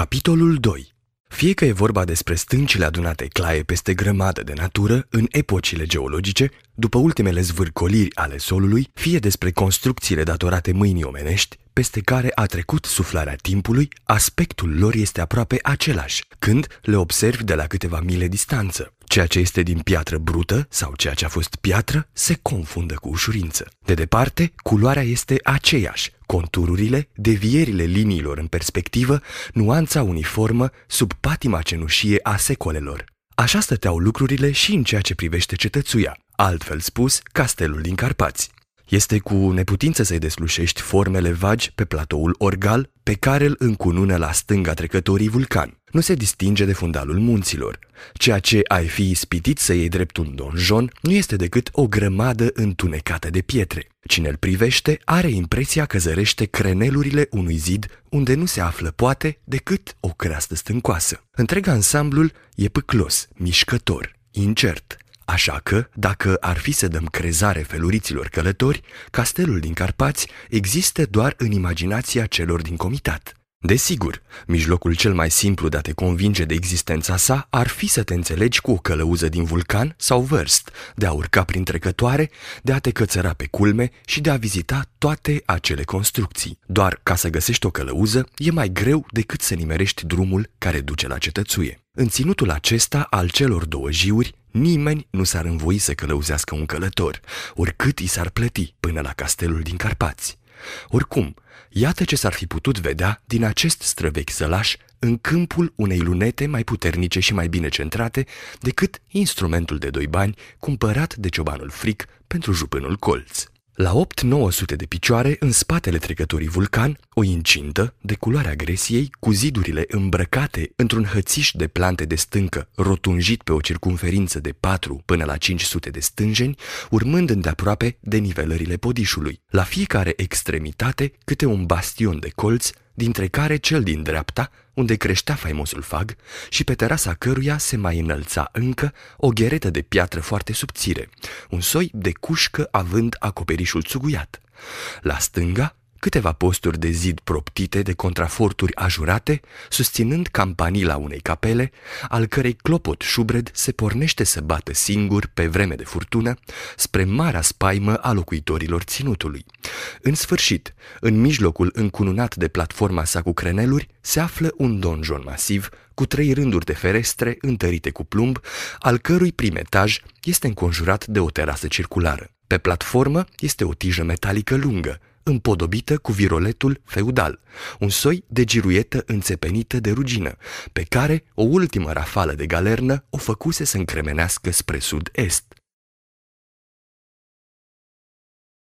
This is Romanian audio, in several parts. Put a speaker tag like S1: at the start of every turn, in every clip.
S1: Capitolul 2 fie că e vorba despre stâncile adunate claie peste grămadă de natură în epocile geologice, după ultimele zvârcoliri ale solului, fie despre construcțiile datorate mâinii omenești, peste care a trecut suflarea timpului, aspectul lor este aproape același, când le observi de la câteva mile distanță. Ceea ce este din piatră brută sau ceea ce a fost piatră se confundă cu ușurință. De departe, culoarea este aceeași, contururile, devierile liniilor în perspectivă, nuanța uniformă sub patima cenușie a secolelor. Așa stăteau lucrurile și în ceea ce privește cetățuia, altfel spus, castelul din Carpați. Este cu neputință să-i deslușești formele vagi pe platoul orgal pe care îl încunună la stânga trecătorii vulcan. Nu se distinge de fundalul munților. Ceea ce ai fi ispitit să iei drept un donjon nu este decât o grămadă întunecată de pietre. Cine îl privește are impresia că zărește crenelurile unui zid unde nu se află poate decât o creastă stâncoasă. Întreg ansamblul e pâclos, mișcător, incert, Așa că, dacă ar fi să dăm crezare feluriților călători, castelul din Carpați există doar în imaginația celor din comitat. Desigur, mijlocul cel mai simplu de a te convinge de existența sa ar fi să te înțelegi cu o călăuză din vulcan sau vârst, de a urca prin trecătoare, de a te cățăra pe culme și de a vizita toate acele construcții. Doar ca să găsești o călăuză e mai greu decât să nimerești drumul care duce la cetățuie. În ținutul acesta al celor două jiuri, nimeni nu s-ar învoi să călăuzească un călător, oricât i s-ar plăti până la castelul din Carpați. Oricum, iată ce s-ar fi putut vedea din acest străvechi sălaș în câmpul unei lunete mai puternice și mai bine centrate decât instrumentul de doi bani cumpărat de ciobanul fric pentru jupânul colț. La 8-900 de picioare, în spatele trecătorii vulcan, o incintă de culoarea gresiei, cu zidurile îmbrăcate într-un hățiș de plante de stâncă, rotunjit pe o circumferință de 4 până la 500 de stânjeni, urmând îndeaproape denivelările podișului. La fiecare extremitate, câte un bastion de colț, dintre care cel din dreapta, unde creștea faimosul fag și pe terasa căruia se mai înălța încă o gheretă de piatră foarte subțire, un soi de cușcă având acoperișul țuguiat. La stânga, câteva posturi de zid proptite de contraforturi ajurate, susținând campanila unei capele, al cărei clopot șubred se pornește să bată singur pe vreme de furtună, spre marea spaimă a locuitorilor ținutului. În sfârșit, în mijlocul încununat de platforma sa cu creneluri, se află un donjon masiv, cu trei rânduri de ferestre întărite cu plumb, al cărui prim etaj este înconjurat de o terasă circulară. Pe platformă este o tijă metalică lungă, împodobită cu viroletul feudal, un soi de giruietă înțepenită de rugină, pe care o ultimă rafală de galernă o făcuse să încremenească spre sud-est.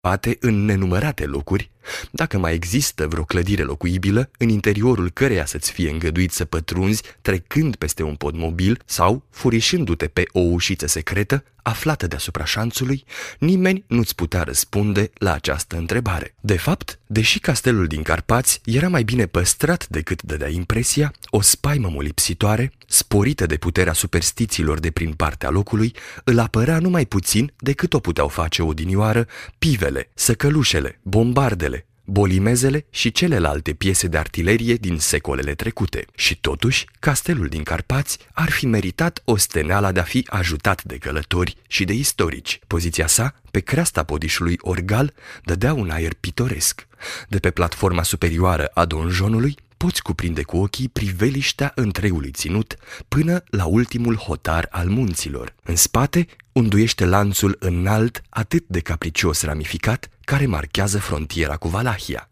S1: Poate în nenumărate locuri, dacă mai există vreo clădire locuibilă, în interiorul căreia să-ți fie îngăduit să pătrunzi trecând peste un pod mobil sau furișându-te pe o ușiță secretă, aflată deasupra șanțului, nimeni nu-ți putea răspunde la această întrebare. De fapt, deși castelul din Carpați era mai bine păstrat decât dădea impresia, o spaimă molipsitoare, sporită de puterea superstițiilor de prin partea locului, îl apărea numai puțin decât o puteau face odinioară pivele, săcălușele, bombardele, bolimezele și celelalte piese de artilerie din secolele trecute. Și totuși, castelul din Carpați ar fi meritat o steneala de a fi ajutat de călători și de istorici. Poziția sa, pe creasta podișului Orgal, dădea un aer pitoresc. De pe platforma superioară a donjonului, poți cuprinde cu ochii priveliștea întregului ținut până la ultimul hotar al munților. În spate unduiește lanțul înalt atât de capricios ramificat care marchează frontiera cu Valahia.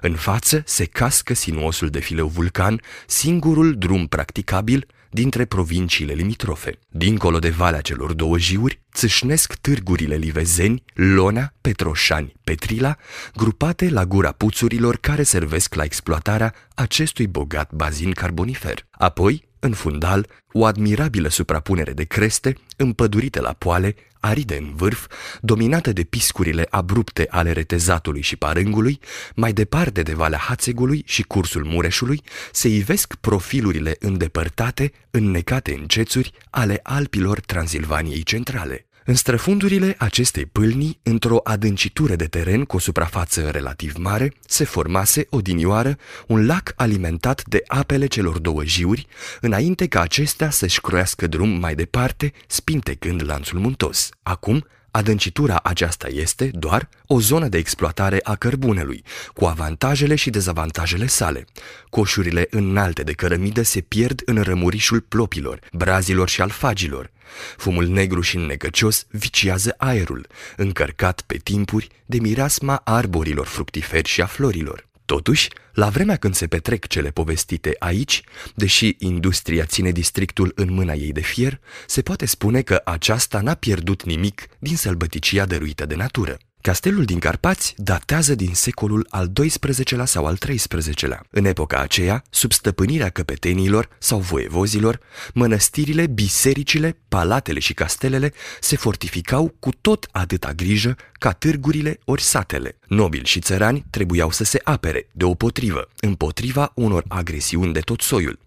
S1: În față se cască sinuosul de fileu vulcan, singurul drum practicabil dintre provinciile limitrofe. Dincolo de valea celor două jiuri, țâșnesc târgurile livezeni, Lona, Petroșani, Petrila, grupate la gura puțurilor care servesc la exploatarea acestui bogat bazin carbonifer. Apoi, în fundal, o admirabilă suprapunere de creste, împădurite la poale, aride în vârf, dominată de piscurile abrupte ale retezatului și parângului, mai departe de Valea Hațegului și cursul Mureșului, se ivesc profilurile îndepărtate, înnecate în cețuri, ale Alpilor Transilvaniei centrale. În străfundurile acestei pâlnii, într-o adâncitură de teren cu o suprafață relativ mare, se formase odinioară un lac alimentat de apele celor două jiuri, înainte ca acestea să-și croiască drum mai departe, spintecând lanțul muntos. Acum, Adâncitura aceasta este doar o zonă de exploatare a cărbunelui, cu avantajele și dezavantajele sale. Coșurile înalte de cărămidă se pierd în rămurișul plopilor, brazilor și alfagilor. Fumul negru și necăcios viciază aerul, încărcat pe timpuri de mireasma arborilor fructiferi și a florilor. Totuși, la vremea când se petrec cele povestite aici, deși industria ține districtul în mâna ei de fier, se poate spune că aceasta n-a pierdut nimic din sălbăticia dăruită de natură. Castelul din Carpați datează din secolul al XII-lea sau al XIII-lea. În epoca aceea, sub stăpânirea căpetenilor sau voievozilor, mănăstirile, bisericile, palatele și castelele se fortificau cu tot atâta grijă ca târgurile ori satele. Nobili și țărani trebuiau să se apere deopotrivă, împotriva unor agresiuni de tot soiul.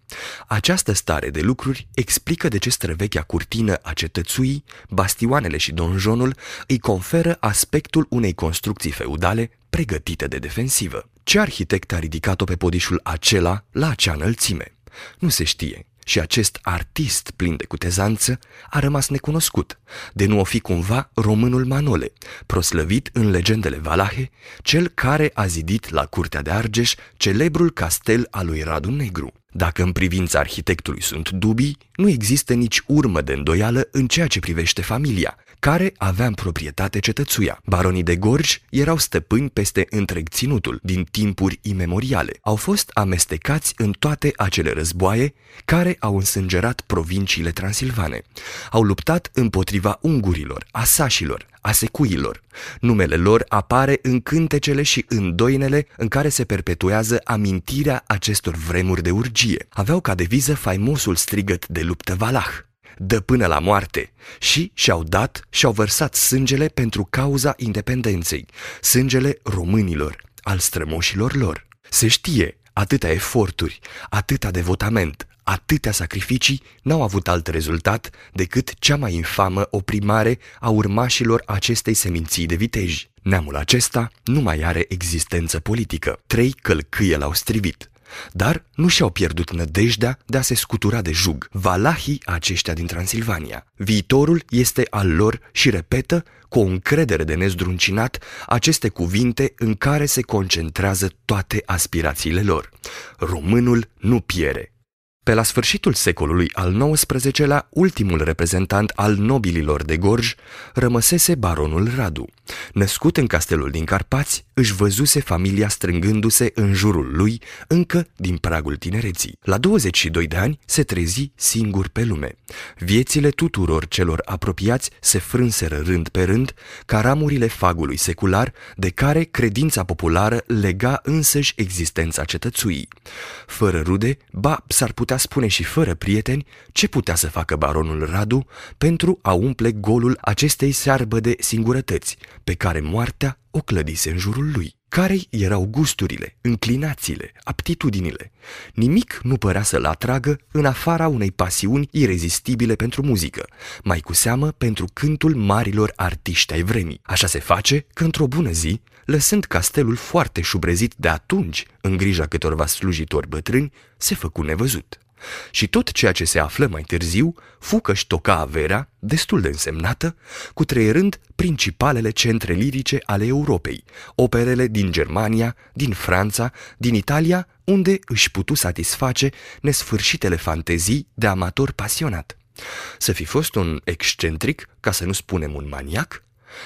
S1: Această stare de lucruri explică de ce străvechea curtină a cetățuii, bastioanele și donjonul îi conferă aspectul unei construcții feudale pregătite de defensivă. Ce arhitect a ridicat-o pe podișul acela la acea înălțime? Nu se știe, și acest artist plin de cutezanță a rămas necunoscut, de nu o fi cumva românul Manole, proslăvit în legendele valahe, cel care a zidit la curtea de Argeș celebrul castel al lui Radu Negru. Dacă în privința arhitectului sunt dubii, nu există nici urmă de îndoială în ceea ce privește familia, care avea în proprietate cetățuia. Baronii de Gorj erau stăpâni peste întreg ținutul din timpuri imemoriale. Au fost amestecați în toate acele războaie care au însângerat provinciile transilvane. Au luptat împotriva ungurilor, asașilor, a secuilor. Numele lor apare în cântecele și în doinele în care se perpetuează amintirea acestor vremuri de urgie. Aveau ca deviză faimosul strigăt de luptă valah dă până la moarte și și-au dat și-au vărsat sângele pentru cauza independenței, sângele românilor, al strămoșilor lor. Se știe, atâtea eforturi, atâta devotament, atâtea sacrificii n-au avut alt rezultat decât cea mai infamă oprimare a urmașilor acestei seminții de viteji. Neamul acesta nu mai are existență politică. Trei călcâie l-au strivit. Dar nu și-au pierdut nădejdea de a se scutura de jug, valahii aceștia din Transilvania. Viitorul este al lor și repetă cu o încredere de nezdruncinat aceste cuvinte în care se concentrează toate aspirațiile lor. Românul nu piere, pe la sfârșitul secolului al XIX-lea, ultimul reprezentant al nobililor de Gorj rămăsese baronul Radu. Născut în castelul din Carpați, își văzuse familia strângându-se în jurul lui încă din pragul tinereții. La 22 de ani se trezi singur pe lume. Viețile tuturor celor apropiați se frânseră rând pe rând ca ramurile fagului secular de care credința populară lega însăși existența cetățuii. Fără rude, ba s-ar putea putea spune și fără prieteni ce putea să facă baronul Radu pentru a umple golul acestei searbă de singurătăți pe care moartea o clădise în jurul lui. care erau gusturile, înclinațiile, aptitudinile? Nimic nu părea să-l atragă în afara unei pasiuni irezistibile pentru muzică, mai cu seamă pentru cântul marilor artiști ai vremii. Așa se face că într-o bună zi, lăsând castelul foarte șubrezit de atunci în grija câtorva slujitori bătrâni, se făcu nevăzut. Și tot ceea ce se află mai târziu fu că-și toca averea, destul de însemnată, cu treierând principalele centre lirice ale Europei, operele din Germania, din Franța, din Italia, unde își putu satisface nesfârșitele fantezii de amator pasionat. Să fi fost un excentric, ca să nu spunem un maniac,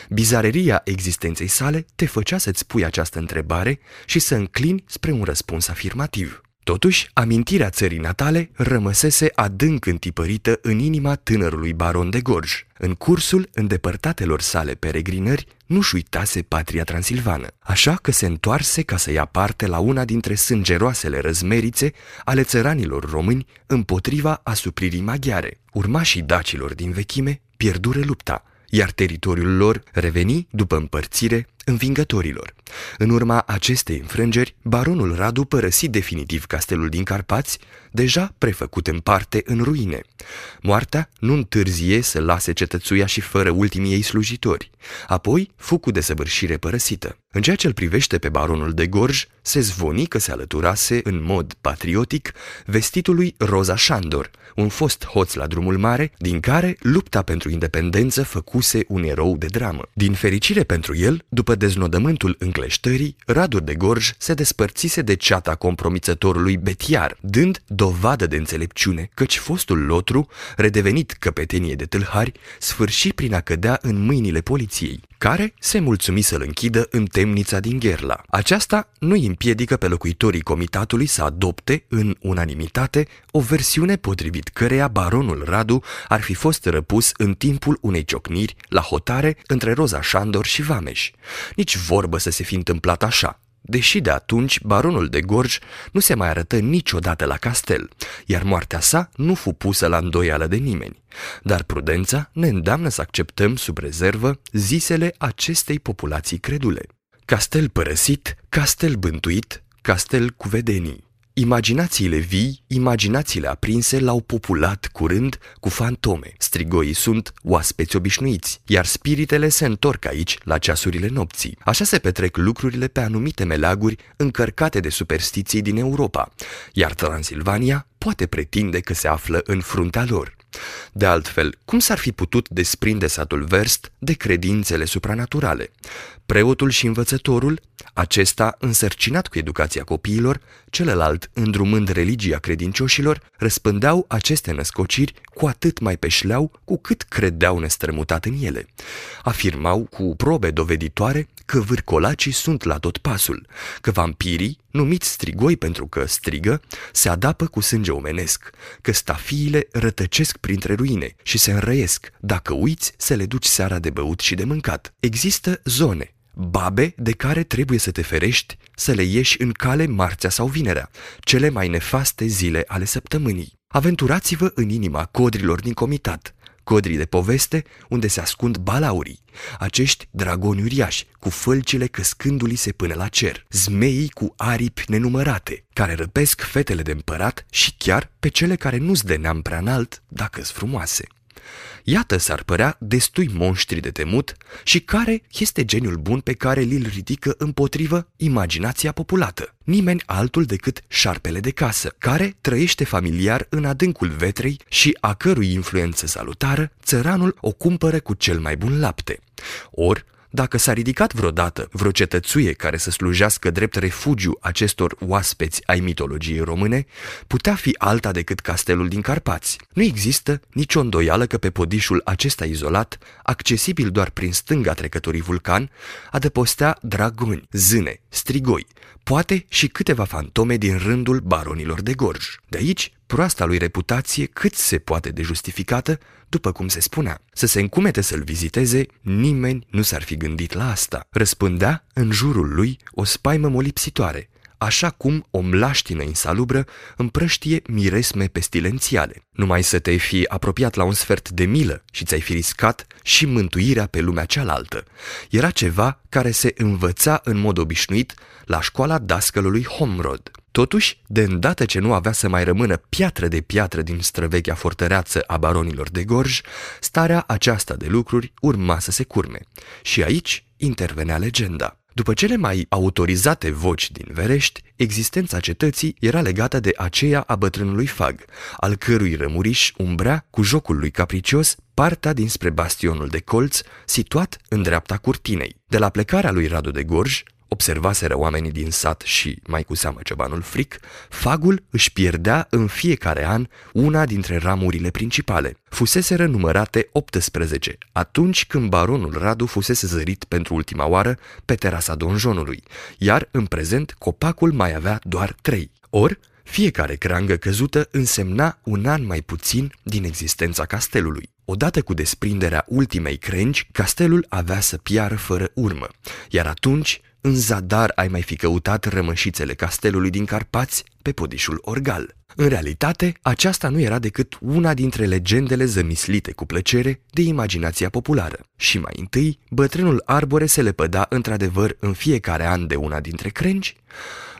S1: Bizareria existenței sale te făcea să-ți pui această întrebare și să înclini spre un răspuns afirmativ. Totuși, amintirea țării natale rămăsese adânc întipărită în inima tânărului baron de Gorj. În cursul îndepărtatelor sale peregrinări, nu-și uitase patria transilvană, așa că se întoarse ca să ia parte la una dintre sângeroasele răzmerițe ale țăranilor români împotriva asupririi maghiare. Urmașii dacilor din vechime pierdură lupta, iar teritoriul lor reveni, după împărțire, învingătorilor. În urma acestei înfrângeri, baronul Radu părăsi definitiv castelul din Carpați, deja prefăcut în parte în ruine. Moartea nu întârzie să lase cetățuia și fără ultimii ei slujitori. Apoi fu cu desăvârșire părăsită. În ceea ce îl privește pe baronul de Gorj, se zvoni că se alăturase în mod patriotic vestitului Roza Șandor, un fost hoț la drumul mare, din care lupta pentru independență făcuse un erou de dramă. Din fericire pentru el, după deznodământul încleștării, Radur de Gorj se despărțise de ceata compromițătorului Betiar, dând dovadă de înțelepciune, căci fostul lotru, redevenit căpetenie de tâlhari, sfârși prin a cădea în mâinile poliției, care se mulțumi să-l închidă în temnița din Gherla. Aceasta nu îi împiedică pe locuitorii comitatului să adopte, în unanimitate, o versiune potrivit căreia baronul Radu ar fi fost răpus în timpul unei ciocniri la hotare între Roza Șandor și Vameș. Nici vorbă să se fi întâmplat așa. Deși de atunci baronul de Gorj nu se mai arătă niciodată la castel, iar moartea sa nu fu pusă la îndoială de nimeni. Dar prudența ne îndeamnă să acceptăm sub rezervă zisele acestei populații credule. Castel părăsit, castel bântuit, castel cu vedenii. Imaginațiile vii, imaginațiile aprinse l-au populat curând cu fantome. Strigoii sunt oaspeți obișnuiți, iar spiritele se întorc aici la ceasurile nopții. Așa se petrec lucrurile pe anumite meleaguri încărcate de superstiții din Europa, iar Transilvania poate pretinde că se află în fruntea lor. De altfel, cum s-ar fi putut desprinde satul Verst de credințele supranaturale? Preotul și învățătorul, acesta însărcinat cu educația copiilor, celălalt îndrumând religia credincioșilor, răspândeau aceste născociri cu atât mai pe șleau cu cât credeau nestrămutat în ele. Afirmau cu probe doveditoare că vârcolacii sunt la tot pasul, că vampirii, numiți strigoi pentru că strigă, se adapă cu sânge omenesc, că stafiile rătăcesc printre ruine și se înrăiesc, dacă uiți să le duci seara de băut și de mâncat. Există zone, babe de care trebuie să te ferești, să le ieși în cale marțea sau vinerea, cele mai nefaste zile ale săptămânii. Aventurați-vă în inima codrilor din comitat, codrii de poveste unde se ascund balaurii, acești dragoni uriași, cu fălcile căscându-li se până la cer, zmeii cu aripi nenumărate, care răpesc fetele de împărat și chiar pe cele care nu-s de neam prea înalt, dacă-s frumoase. Iată s-ar părea destui monștri de temut și care este geniul bun pe care li-l ridică împotrivă imaginația populată. Nimeni altul decât șarpele de casă, care trăiește familiar în adâncul vetrei și a cărui influență salutară țăranul o cumpără cu cel mai bun lapte. Ori, dacă s-a ridicat vreodată vreo cetățuie care să slujească drept refugiu acestor oaspeți ai mitologiei române, putea fi alta decât castelul din Carpați. Nu există nicio îndoială că pe podișul acesta izolat, accesibil doar prin stânga trecătorii vulcan, adăpostea dragoni, zâne, strigoi, poate și câteva fantome din rândul baronilor de Gorj. De aici, proasta lui reputație cât se poate de justificată, după cum se spunea. Să se încumete să-l viziteze, nimeni nu s-ar fi gândit la asta. Răspândea în jurul lui o spaimă molipsitoare, așa cum o mlaștină insalubră împrăștie miresme pestilențiale. Numai să te fi apropiat la un sfert de milă și ți-ai fi riscat și mântuirea pe lumea cealaltă. Era ceva care se învăța în mod obișnuit la școala dascălului Homrod. Totuși, de îndată ce nu avea să mai rămână piatră de piatră din străvechea fortăreață a baronilor de Gorj, starea aceasta de lucruri urma să se curme. Și aici intervenea legenda. După cele mai autorizate voci din Verești, existența cetății era legată de aceea a bătrânului Fag, al cărui rămuriș umbrea cu jocul lui capricios partea dinspre bastionul de colț, situat în dreapta curtinei. De la plecarea lui Radu de Gorj, observaseră oamenii din sat și, mai cu seamă cebanul fric, fagul își pierdea în fiecare an una dintre ramurile principale. Fuseseră numărate 18, atunci când baronul Radu fusese zărit pentru ultima oară pe terasa donjonului, iar în prezent copacul mai avea doar 3. Or, fiecare creangă căzută însemna un an mai puțin din existența castelului. Odată cu desprinderea ultimei crengi, castelul avea să piară fără urmă, iar atunci în zadar ai mai fi căutat rămășițele castelului din Carpați pe podișul Orgal. În realitate, aceasta nu era decât una dintre legendele zămislite cu plăcere de imaginația populară. Și mai întâi, bătrânul arbore se lepăda într-adevăr în fiecare an de una dintre crengi,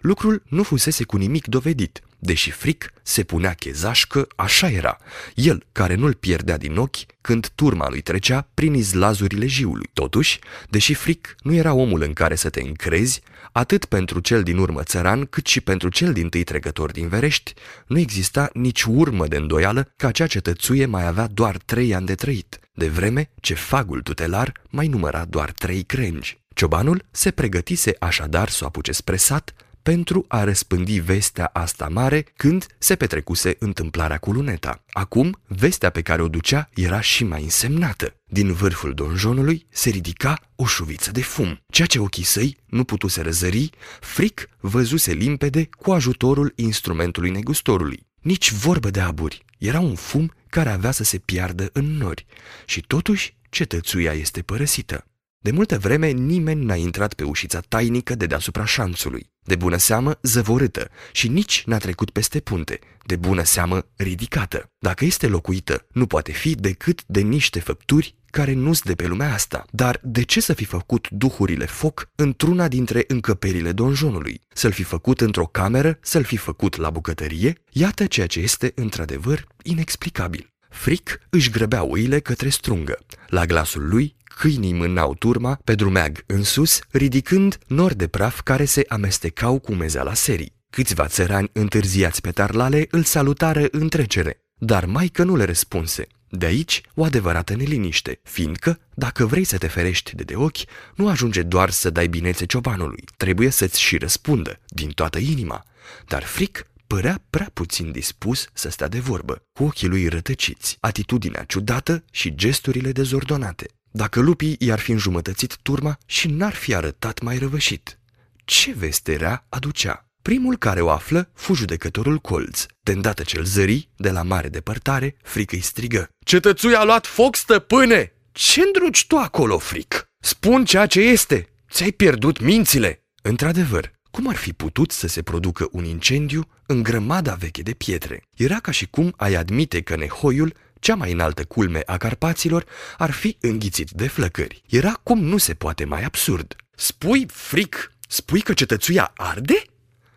S1: lucrul nu fusese cu nimic dovedit, deși fric se punea chezaș că așa era, el care nu-l pierdea din ochi când turma lui trecea prin izlazurile jiului. Totuși, deși fric nu era omul în care să te încrezi, atât pentru cel din urmă țăran, cât și pentru cel din tâi trecător din Verești, nu exista nici urmă de îndoială că acea cetățuie mai avea doar trei ani de trăit, de vreme ce fagul tutelar mai număra doar trei crengi. Ciobanul se pregătise așadar să o apuce spre sat, pentru a răspândi vestea asta mare când se petrecuse întâmplarea cu luneta. Acum, vestea pe care o ducea era și mai însemnată. Din vârful donjonului se ridica o șuviță de fum. Ceea ce ochii săi nu putuse răzări, fric văzuse limpede cu ajutorul instrumentului negustorului. Nici vorbă de aburi. Era un fum care avea să se piardă în nori. Și totuși, cetățuia este părăsită. De multă vreme nimeni n-a intrat pe ușița tainică de deasupra șanțului de bună seamă zăvorâtă și nici n-a trecut peste punte, de bună seamă ridicată. Dacă este locuită, nu poate fi decât de niște făpturi care nu-s de pe lumea asta. Dar de ce să fi făcut duhurile foc într-una dintre încăperile donjonului? Să-l fi făcut într-o cameră, să-l fi făcut la bucătărie? Iată ceea ce este într-adevăr inexplicabil. Fric își grăbea oile către strungă. La glasul lui câinii mânau turma pe drumeag în sus, ridicând nori de praf care se amestecau cu mezeala serii. Câțiva țărani întârziați pe tarlale îl salutară în trecere, dar maică nu le răspunse. De aici o adevărată neliniște, fiindcă, dacă vrei să te ferești de de ochi, nu ajunge doar să dai binețe ciobanului, trebuie să-ți și răspundă, din toată inima. Dar fric părea prea puțin dispus să stea de vorbă, cu ochii lui rătăciți, atitudinea ciudată și gesturile dezordonate. Dacă lupii i-ar fi înjumătățit turma și n-ar fi arătat mai răvășit. Ce veste rea aducea? Primul care o află fu judecătorul Colț. De îndată ce-l zări, de la mare depărtare, frică îi strigă. Cetățuia a luat foc, stăpâne! Ce îndruci tu acolo, fric? Spun ceea ce este! Ți-ai pierdut mințile! Într-adevăr, cum ar fi putut să se producă un incendiu în grămada veche de pietre? Era ca și cum ai admite că nehoiul cea mai înaltă culme a Carpaților ar fi înghițit de flăcări. Era cum nu se poate mai absurd. Spui, fric, spui că cetățuia arde?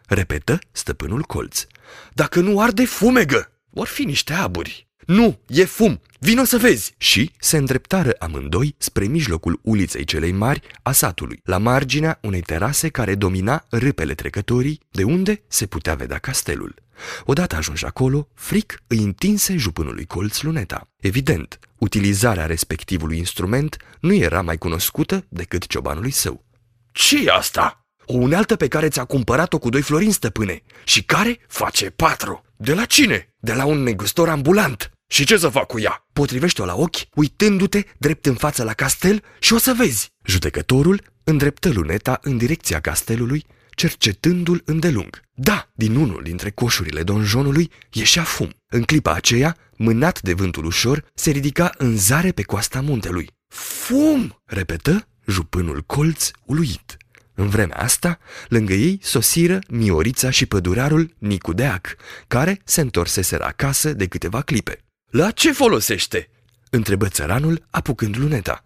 S1: Repetă stăpânul colț. Dacă nu arde, fumegă! Or fi niște aburi. Nu, e fum! Vino să vezi! Și se îndreptară amândoi spre mijlocul uliței celei mari a satului, la marginea unei terase care domina râpele trecătorii, de unde se putea vedea castelul. Odată ajunși acolo, Fric îi întinse jupânului colț luneta. Evident, utilizarea respectivului instrument nu era mai cunoscută decât ciobanului său. ce e asta?" O unealtă pe care ți-a cumpărat-o cu doi florini, stăpâne, și care face patru. De la cine? De la un negustor ambulant. Și ce să fac cu ea? Potrivește-o la ochi, uitându-te drept în față la castel și o să vezi. Judecătorul îndreptă luneta în direcția castelului, cercetându-l îndelung. Da, din unul dintre coșurile donjonului ieșea fum. În clipa aceea, mânat de vântul ușor, se ridica în zare pe coasta muntelui. Fum! repetă jupânul colț uluit. În vremea asta, lângă ei sosiră Miorița și pădurarul Nicu Deac, care se întorseseră acasă de câteva clipe. La ce folosește?" întrebă țăranul, apucând luneta.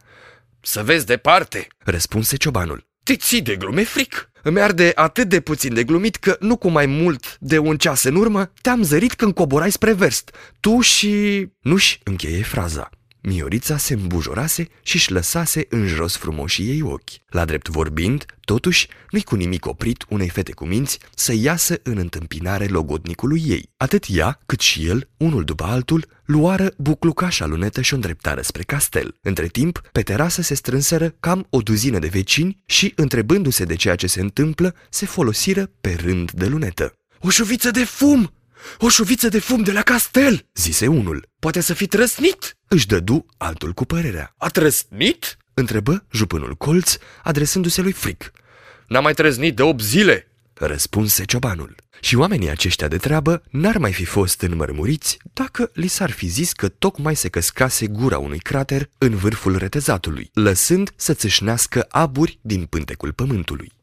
S1: Să vezi departe," răspunse ciobanul. Te ții de glume fric. Îmi arde atât de puțin de glumit că nu cu mai mult de un ceas în urmă te-am zărit când coborai spre verst. Tu și... Nu-și încheie fraza. Miorița se îmbujorase și își lăsase în jos frumoșii ei ochi. La drept vorbind, totuși, nu-i cu nimic oprit unei fete cu minți să iasă în întâmpinare logodnicului ei. Atât ea, cât și el, unul după altul, luară buclucașa lunetă și o îndreptară spre castel. Între timp, pe terasă se strânseră cam o duzină de vecini și, întrebându-se de ceea ce se întâmplă, se folosiră pe rând de lunetă. O șuviță de fum!" O șuviță de fum de la castel, zise unul. Poate să fi trăsnit? Își dădu altul cu părerea. A trăsnit? Întrebă jupânul colț, adresându-se lui Fric. N-a mai trăznit de 8 zile, răspunse ciobanul. Și oamenii aceștia de treabă n-ar mai fi fost înmărmuriți dacă li s-ar fi zis că tocmai se căscase gura unui crater în vârful retezatului, lăsând să țâșnească aburi din pântecul pământului.